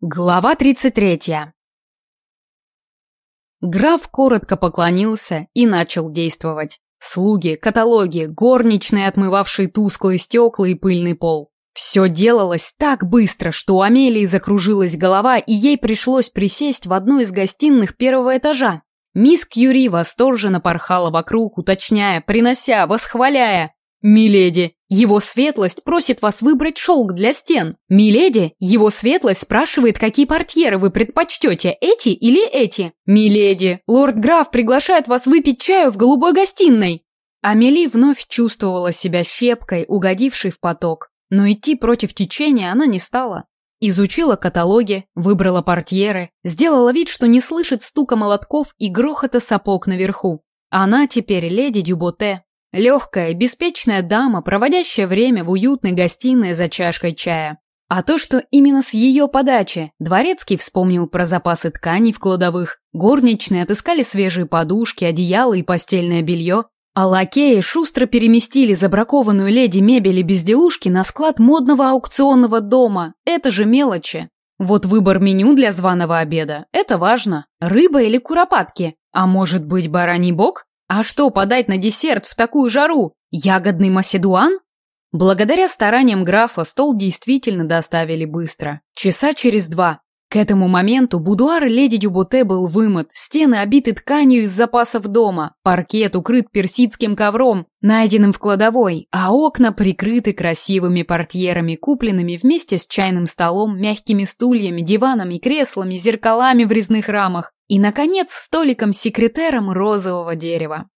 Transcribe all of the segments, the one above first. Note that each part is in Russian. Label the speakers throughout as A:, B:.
A: Глава 33. Граф коротко поклонился и начал действовать. Слуги, каталоги, горничные, отмывавшие тусклые стекла и пыльный пол. Все делалось так быстро, что у Амелии закружилась голова, и ей пришлось присесть в одну из гостиных первого этажа. Мисс Кьюри восторженно порхала вокруг, уточняя, принося, восхваляя. «Миледи, его светлость просит вас выбрать шелк для стен. Миледи, его светлость спрашивает, какие портьеры вы предпочтете, эти или эти. Миледи, лорд-граф приглашает вас выпить чаю в голубой гостиной». Амели вновь чувствовала себя щепкой, угодившей в поток. Но идти против течения она не стала. Изучила каталоги, выбрала портьеры, сделала вид, что не слышит стука молотков и грохота сапог наверху. Она теперь леди Дюботе, Легкая, беспечная дама, проводящая время в уютной гостиной за чашкой чая. А то, что именно с ее подачи Дворецкий вспомнил про запасы тканей в кладовых, горничные отыскали свежие подушки, одеяла и постельное белье, а лакеи шустро переместили забракованную леди мебели безделушки на склад модного аукционного дома. Это же мелочи. Вот выбор меню для званого обеда – это важно. Рыба или куропатки? А может быть, бараний бок? А что подать на десерт в такую жару? Ягодный маседуан? Благодаря стараниям графа стол действительно доставили быстро. Часа через два. К этому моменту будуар леди Дюботе был вымыт, стены обиты тканью из запасов дома, паркет укрыт персидским ковром, найденным в кладовой, а окна прикрыты красивыми портьерами, купленными вместе с чайным столом, мягкими стульями, диванами, креслами, зеркалами в резных рамах. И, наконец, столиком-секретером розового дерева.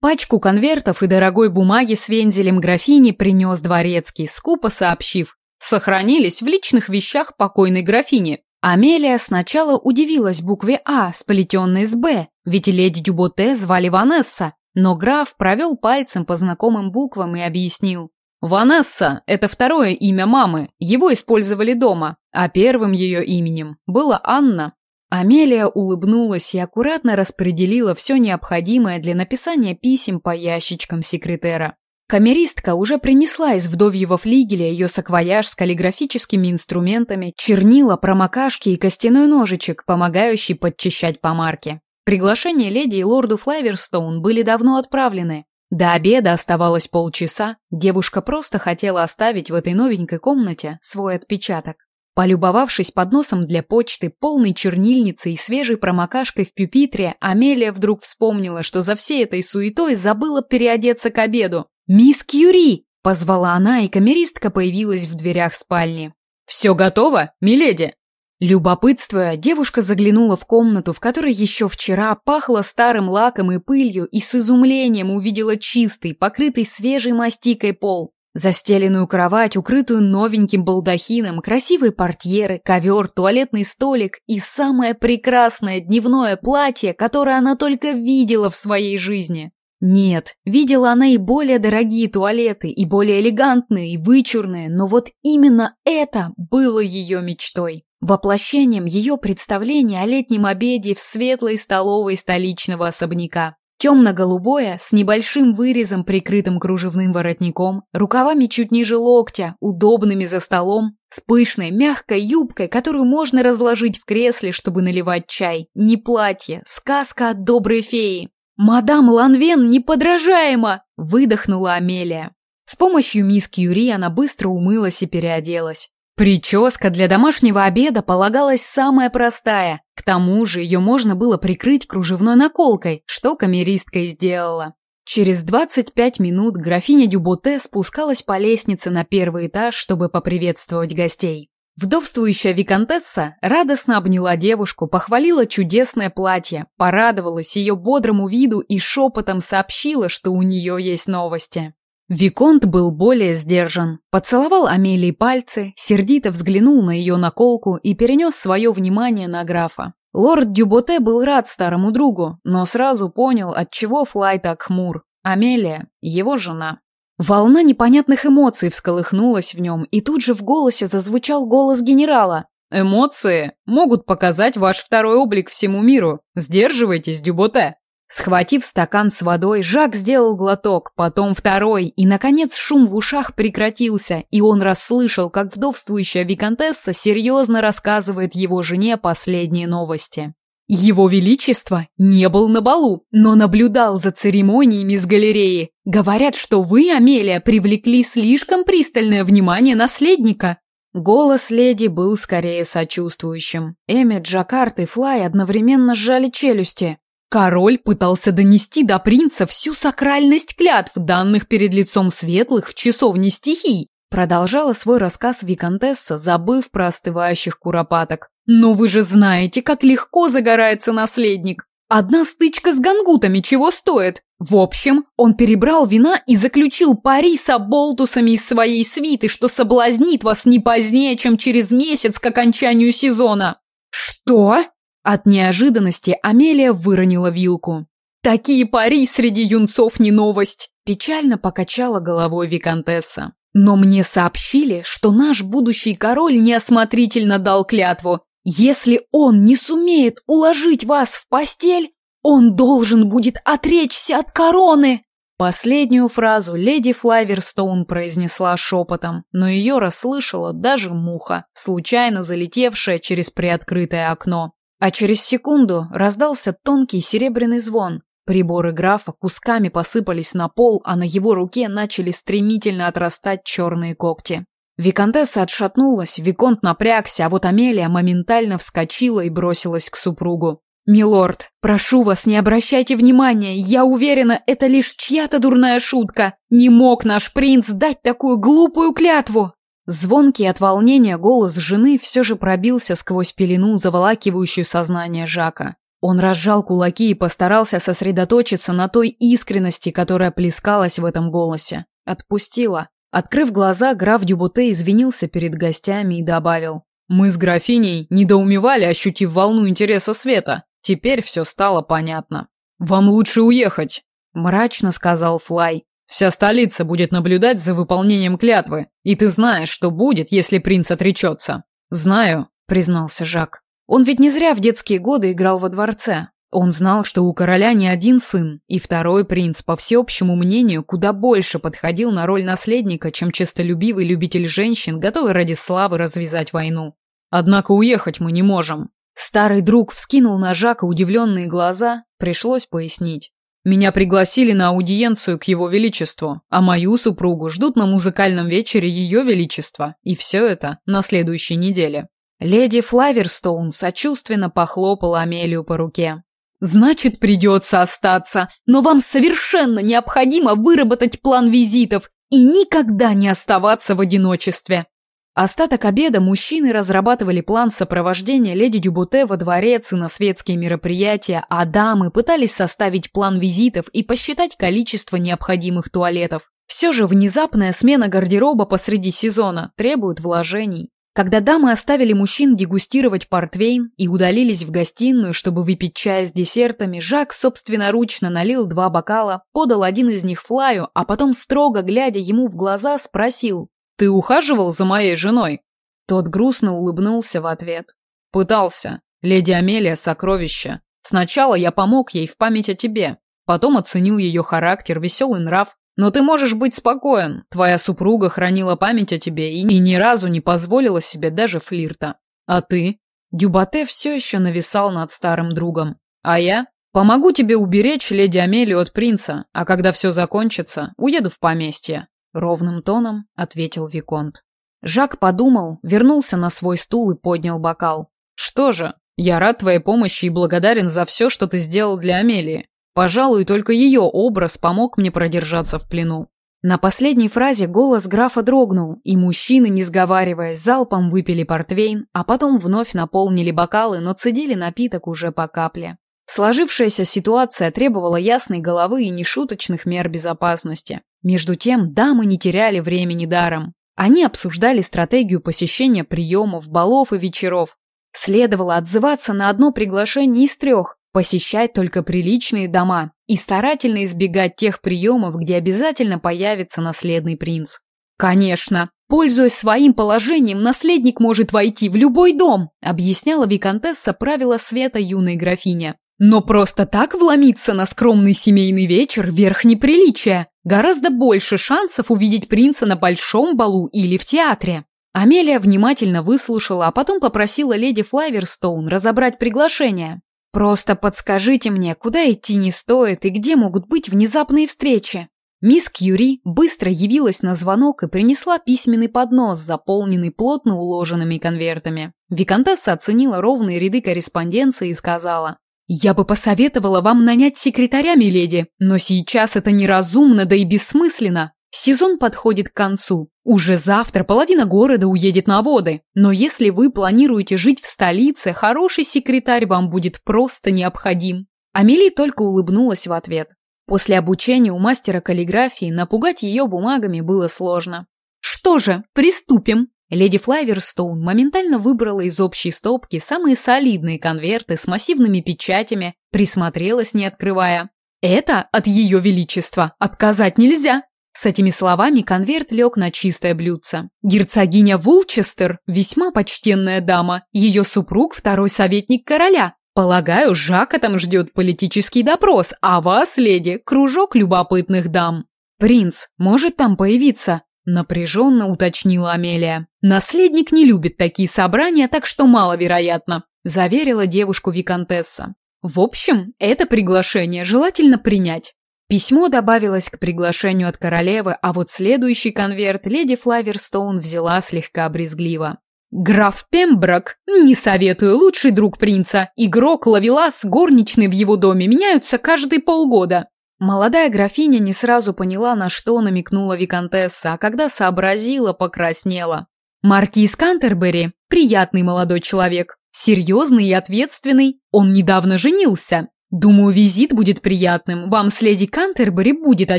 A: Пачку конвертов и дорогой бумаги с вензелем графини принес дворецкий, скупо сообщив. Сохранились в личных вещах покойной графини. Амелия сначала удивилась букве «А», сплетенной с «Б», ведь леди Дюботе звали Ванесса, но граф провел пальцем по знакомым буквам и объяснил. «Ванесса – это второе имя мамы, его использовали дома, а первым ее именем было Анна». Амелия улыбнулась и аккуратно распределила все необходимое для написания писем по ящичкам секретера. Камеристка уже принесла из вдовьего флигеля ее саквояж с каллиграфическими инструментами, чернила, промокашки и костяной ножичек, помогающий подчищать помарки. Приглашения леди и лорду Флайверстоун были давно отправлены. До обеда оставалось полчаса, девушка просто хотела оставить в этой новенькой комнате свой отпечаток. Полюбовавшись подносом для почты, полной чернильницей и свежей промокашкой в пюпитре, Амелия вдруг вспомнила, что за всей этой суетой забыла переодеться к обеду. «Мисс Кьюри!» – позвала она, и камеристка появилась в дверях спальни. «Все готово, миледи?» Любопытствуя, девушка заглянула в комнату, в которой еще вчера пахло старым лаком и пылью, и с изумлением увидела чистый, покрытый свежей мастикой пол. Застеленную кровать, укрытую новеньким балдахином, красивые портьеры, ковер, туалетный столик и самое прекрасное дневное платье, которое она только видела в своей жизни. Нет, видела она и более дорогие туалеты, и более элегантные, и вычурные, но вот именно это было ее мечтой. Воплощением ее представления о летнем обеде в светлой столовой столичного особняка. Темно-голубое, с небольшим вырезом, прикрытым кружевным воротником, рукавами чуть ниже локтя, удобными за столом, с пышной, мягкой юбкой, которую можно разложить в кресле, чтобы наливать чай. Не платье, сказка от доброй феи. «Мадам Ланвен неподражаема!» – выдохнула Амелия. С помощью мисс Кьюри она быстро умылась и переоделась. Прическа для домашнего обеда полагалась самая простая. К тому же ее можно было прикрыть кружевной наколкой, что камеристка и сделала. Через 25 минут графиня Дюботе спускалась по лестнице на первый этаж, чтобы поприветствовать гостей. Вдовствующая виконтесса радостно обняла девушку, похвалила чудесное платье, порадовалась ее бодрому виду и шепотом сообщила, что у нее есть новости. Виконт был более сдержан, поцеловал Амелии пальцы, сердито взглянул на ее наколку и перенес свое внимание на графа. Лорд Дюботе был рад старому другу, но сразу понял, от чего Флай так хмур. Амелия – его жена. Волна непонятных эмоций всколыхнулась в нем, и тут же в голосе зазвучал голос генерала. «Эмоции могут показать ваш второй облик всему миру. Сдерживайтесь, Дюботе!» Схватив стакан с водой, Жак сделал глоток, потом второй, и, наконец, шум в ушах прекратился, и он расслышал, как вдовствующая виконтесса серьезно рассказывает его жене последние новости. Его Величество не был на балу, но наблюдал за церемониями с галереи. Говорят, что вы, Амелия, привлекли слишком пристальное внимание наследника. Голос леди был скорее сочувствующим. Эмми, Джакарт и Флай одновременно сжали челюсти. Король пытался донести до принца всю сакральность клятв, данных перед лицом светлых в часовне стихий. Продолжала свой рассказ Викантесса, забыв про остывающих куропаток. «Но вы же знаете, как легко загорается наследник. Одна стычка с гангутами чего стоит? В общем, он перебрал вина и заключил пари с оболтусами из своей свиты, что соблазнит вас не позднее, чем через месяц к окончанию сезона». «Что?» От неожиданности Амелия выронила вилку. «Такие пари среди юнцов не новость!» Печально покачала головой виконтесса. «Но мне сообщили, что наш будущий король неосмотрительно дал клятву. Если он не сумеет уложить вас в постель, он должен будет отречься от короны!» Последнюю фразу леди Флайверстоун произнесла шепотом, но ее расслышала даже муха, случайно залетевшая через приоткрытое окно. А через секунду раздался тонкий серебряный звон. Приборы графа кусками посыпались на пол, а на его руке начали стремительно отрастать черные когти. Викантесса отшатнулась, Виконт напрягся, а вот Амелия моментально вскочила и бросилась к супругу. «Милорд, прошу вас, не обращайте внимания, я уверена, это лишь чья-то дурная шутка. Не мог наш принц дать такую глупую клятву!» Звонкий от волнения голос жены все же пробился сквозь пелену, заволакивающую сознание Жака. Он разжал кулаки и постарался сосредоточиться на той искренности, которая плескалась в этом голосе. Отпустила. Открыв глаза, граф Дюбуте извинился перед гостями и добавил. «Мы с графиней недоумевали, ощутив волну интереса света. Теперь все стало понятно. Вам лучше уехать», – мрачно сказал Флай. Вся столица будет наблюдать за выполнением клятвы, и ты знаешь, что будет, если принц отречется». «Знаю», — признался Жак. «Он ведь не зря в детские годы играл во дворце. Он знал, что у короля не один сын, и второй принц, по всеобщему мнению, куда больше подходил на роль наследника, чем честолюбивый любитель женщин, готовый ради славы развязать войну. Однако уехать мы не можем». Старый друг вскинул на Жака удивленные глаза, пришлось пояснить. Меня пригласили на аудиенцию к его величеству, а мою супругу ждут на музыкальном вечере ее величества, и все это на следующей неделе. Леди Флаверстоун сочувственно похлопала Амелию по руке. «Значит, придется остаться, но вам совершенно необходимо выработать план визитов и никогда не оставаться в одиночестве. Остаток обеда мужчины разрабатывали план сопровождения леди Дюбуте во дворец и на светские мероприятия, а дамы пытались составить план визитов и посчитать количество необходимых туалетов. Все же внезапная смена гардероба посреди сезона требует вложений. Когда дамы оставили мужчин дегустировать портвейн и удалились в гостиную, чтобы выпить чай с десертами, Жак собственноручно налил два бокала, подал один из них Флаю, а потом, строго глядя ему в глаза, спросил «Ты ухаживал за моей женой?» Тот грустно улыбнулся в ответ. «Пытался. Леди Амелия – сокровище. Сначала я помог ей в память о тебе, потом оценил ее характер, веселый нрав. Но ты можешь быть спокоен, твоя супруга хранила память о тебе и, ни разу не позволила себе даже флирта. А ты?» Дюбате все еще нависал над старым другом. «А я? Помогу тебе уберечь леди Амелию от принца, а когда все закончится, уеду в поместье. Ровным тоном ответил Виконт. Жак подумал, вернулся на свой стул и поднял бокал. Что же, я рад твоей помощи и благодарен за все, что ты сделал для Амелии. Пожалуй, только ее образ помог мне продержаться в плену. На последней фразе голос графа дрогнул, и мужчины, не сговариваясь, залпом выпили портвейн, а потом вновь наполнили бокалы, но цедили напиток уже по капле. Сложившаяся ситуация требовала ясной головы и нешуточных мер безопасности. Между тем, дамы не теряли времени даром. Они обсуждали стратегию посещения приемов, балов и вечеров. Следовало отзываться на одно приглашение из трех, посещать только приличные дома и старательно избегать тех приемов, где обязательно появится наследный принц. Конечно, пользуясь своим положением, наследник может войти в любой дом, объясняла виконтесса правила света юной графиня. Но просто так вломиться на скромный семейный вечер – верх неприличия. Гораздо больше шансов увидеть принца на большом балу или в театре. Амелия внимательно выслушала, а потом попросила леди Флайверстоун разобрать приглашение. «Просто подскажите мне, куда идти не стоит и где могут быть внезапные встречи?» Мисс Кьюри быстро явилась на звонок и принесла письменный поднос, заполненный плотно уложенными конвертами. Викантесса оценила ровные ряды корреспонденции и сказала, «Я бы посоветовала вам нанять секретаря, миледи, но сейчас это неразумно, да и бессмысленно. Сезон подходит к концу. Уже завтра половина города уедет на воды. Но если вы планируете жить в столице, хороший секретарь вам будет просто необходим». Амелия только улыбнулась в ответ. После обучения у мастера каллиграфии напугать ее бумагами было сложно. «Что же, приступим!» Леди Флайверстоун моментально выбрала из общей стопки самые солидные конверты с массивными печатями, присмотрелась, не открывая. «Это от ее величества, отказать нельзя!» С этими словами конверт лег на чистое блюдце. Герцогиня Вулчестер – весьма почтенная дама, ее супруг – второй советник короля. Полагаю, Жака там ждет политический допрос, а вас, леди, кружок любопытных дам. Принц может там появиться? Напряженно уточнила Амелия. «Наследник не любит такие собрания, так что маловероятно», заверила девушку Викантесса. «В общем, это приглашение желательно принять». Письмо добавилось к приглашению от королевы, а вот следующий конверт леди Флаверстоун взяла слегка брезгливо. «Граф Пемброк, не советую, лучший друг принца. Игрок Лавелас, горничный в его доме, меняются каждые полгода. Молодая графиня не сразу поняла, на что намекнула виконтесса, а когда сообразила, покраснела. Маркиз Кантербери – приятный молодой человек, серьезный и ответственный. Он недавно женился. Думаю, визит будет приятным. Вам с леди Кантербери будет о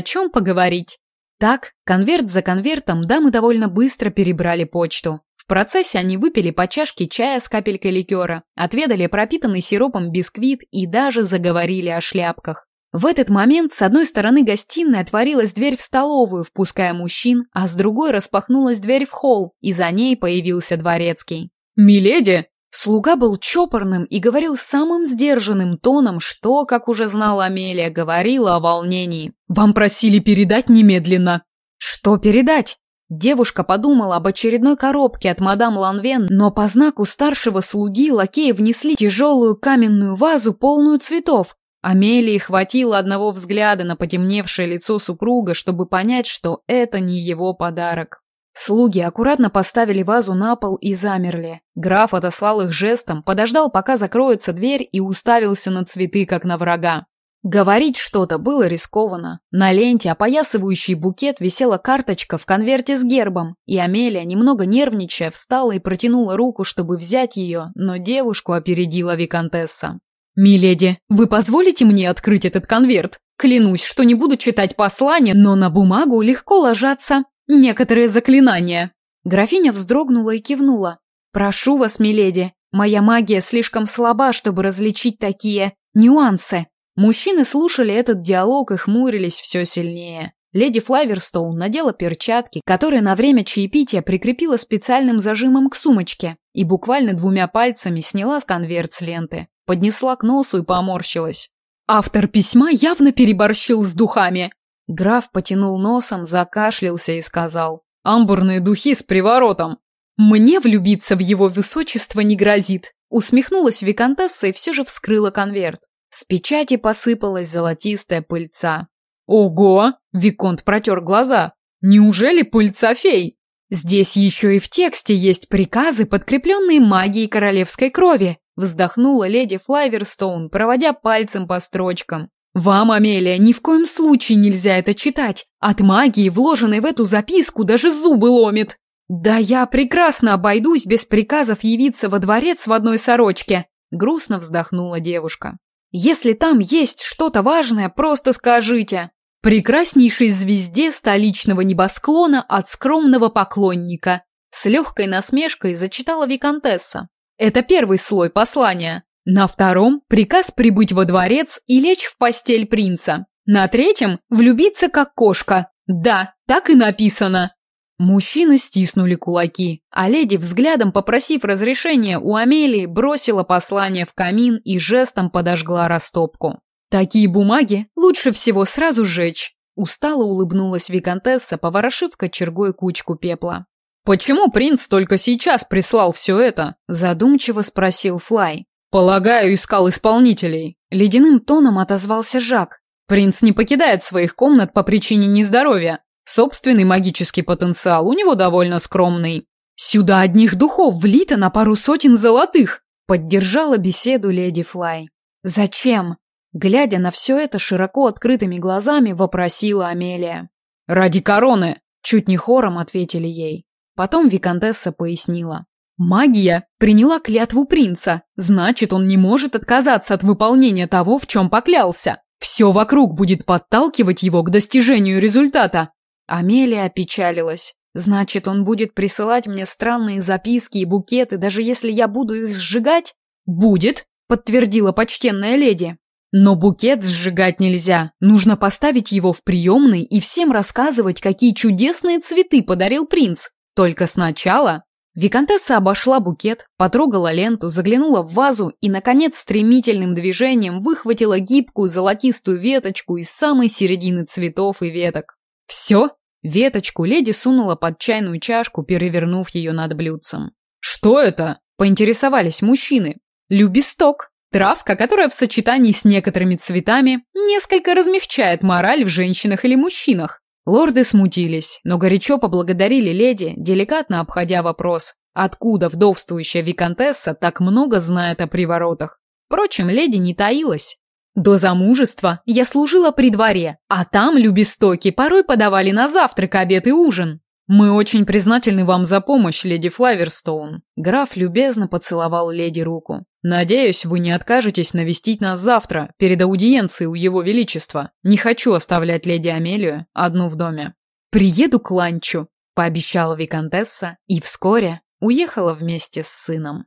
A: чем поговорить. Так, конверт за конвертом дамы довольно быстро перебрали почту. В процессе они выпили по чашке чая с капелькой ликера, отведали пропитанный сиропом бисквит и даже заговорили о шляпках. В этот момент с одной стороны гостиной отворилась дверь в столовую, впуская мужчин, а с другой распахнулась дверь в холл, и за ней появился дворецкий. «Миледи!» Слуга был чопорным и говорил самым сдержанным тоном, что, как уже знала Амелия, говорила о волнении. «Вам просили передать немедленно». «Что передать?» Девушка подумала об очередной коробке от мадам Ланвен, но по знаку старшего слуги лакеи внесли тяжелую каменную вазу, полную цветов, Амелии хватило одного взгляда на потемневшее лицо супруга, чтобы понять, что это не его подарок. Слуги аккуратно поставили вазу на пол и замерли. Граф отослал их жестом, подождал, пока закроется дверь и уставился на цветы, как на врага. Говорить что-то было рискованно. На ленте, опоясывающий букет, висела карточка в конверте с гербом, и Амелия, немного нервничая, встала и протянула руку, чтобы взять ее, но девушку опередила виконтесса. «Миледи, вы позволите мне открыть этот конверт? Клянусь, что не буду читать послание, но на бумагу легко ложатся некоторые заклинания». Графиня вздрогнула и кивнула. «Прошу вас, миледи, моя магия слишком слаба, чтобы различить такие нюансы». Мужчины слушали этот диалог и хмурились все сильнее. Леди Флайверстоун надела перчатки, которые на время чаепития прикрепила специальным зажимом к сумочке и буквально двумя пальцами сняла конверт с ленты поднесла к носу и поморщилась. Автор письма явно переборщил с духами. Граф потянул носом, закашлялся и сказал. «Амбурные духи с приворотом». «Мне влюбиться в его высочество не грозит», усмехнулась виконтесса и все же вскрыла конверт. С печати посыпалась золотистая пыльца. «Ого!» – Виконт протер глаза. «Неужели пыльца фей?» «Здесь еще и в тексте есть приказы, подкрепленные магией королевской крови», Вздохнула леди Флайверстоун, проводя пальцем по строчкам. «Вам, Амелия, ни в коем случае нельзя это читать. От магии, вложенной в эту записку, даже зубы ломит. Да я прекрасно обойдусь без приказов явиться во дворец в одной сорочке», грустно вздохнула девушка. «Если там есть что-то важное, просто скажите. Прекраснейшей звезде столичного небосклона от скромного поклонника». С легкой насмешкой зачитала виконтесса. Это первый слой послания. На втором – приказ прибыть во дворец и лечь в постель принца. На третьем – влюбиться как кошка. Да, так и написано. Мужчины стиснули кулаки, а леди, взглядом попросив разрешения у Амелии, бросила послание в камин и жестом подожгла растопку. «Такие бумаги лучше всего сразу сжечь», – устало улыбнулась виконтесса, поворошив кочергой кучку пепла. «Почему принц только сейчас прислал все это?» – задумчиво спросил Флай. «Полагаю, искал исполнителей». Ледяным тоном отозвался Жак. «Принц не покидает своих комнат по причине нездоровья. Собственный магический потенциал у него довольно скромный. Сюда одних духов влито на пару сотен золотых, поддержала беседу леди Флай. Зачем? Глядя на все это широко открытыми глазами, вопросила Амелия. Ради короны, чуть не хором ответили ей. Потом виконтесса пояснила. Магия приняла клятву принца, значит, он не может отказаться от выполнения того, в чем поклялся. Все вокруг будет подталкивать его к достижению результата. Амелия опечалилась. Значит, он будет присылать мне странные записки и букеты, даже если я буду их сжигать? Будет, подтвердила почтенная леди. Но букет сжигать нельзя. Нужно поставить его в приемной и всем рассказывать, какие чудесные цветы подарил принц. Только сначала Викантесса обошла букет, потрогала ленту, заглянула в вазу и, наконец, стремительным движением выхватила гибкую золотистую веточку из самой середины цветов и веток. «Все?» Веточку леди сунула под чайную чашку, перевернув ее над блюдцем. «Что это?» – поинтересовались мужчины. «Любисток. Травка, которая в сочетании с некоторыми цветами несколько размягчает мораль в женщинах или мужчинах». Лорды смутились, но горячо поблагодарили леди, деликатно обходя вопрос, откуда вдовствующая виконтесса так много знает о приворотах. Впрочем, леди не таилась. До замужества я служила при дворе, а там любистоки порой подавали на завтрак, обед и ужин. Мы очень признательны вам за помощь, леди Флаверстоун. Граф любезно поцеловал леди руку. Надеюсь, вы не откажетесь навестить нас завтра, перед аудиенцией у его величества. Не хочу оставлять леди Амелию одну в доме. Приеду к ланчу, пообещала виконтесса и вскоре уехала вместе с сыном.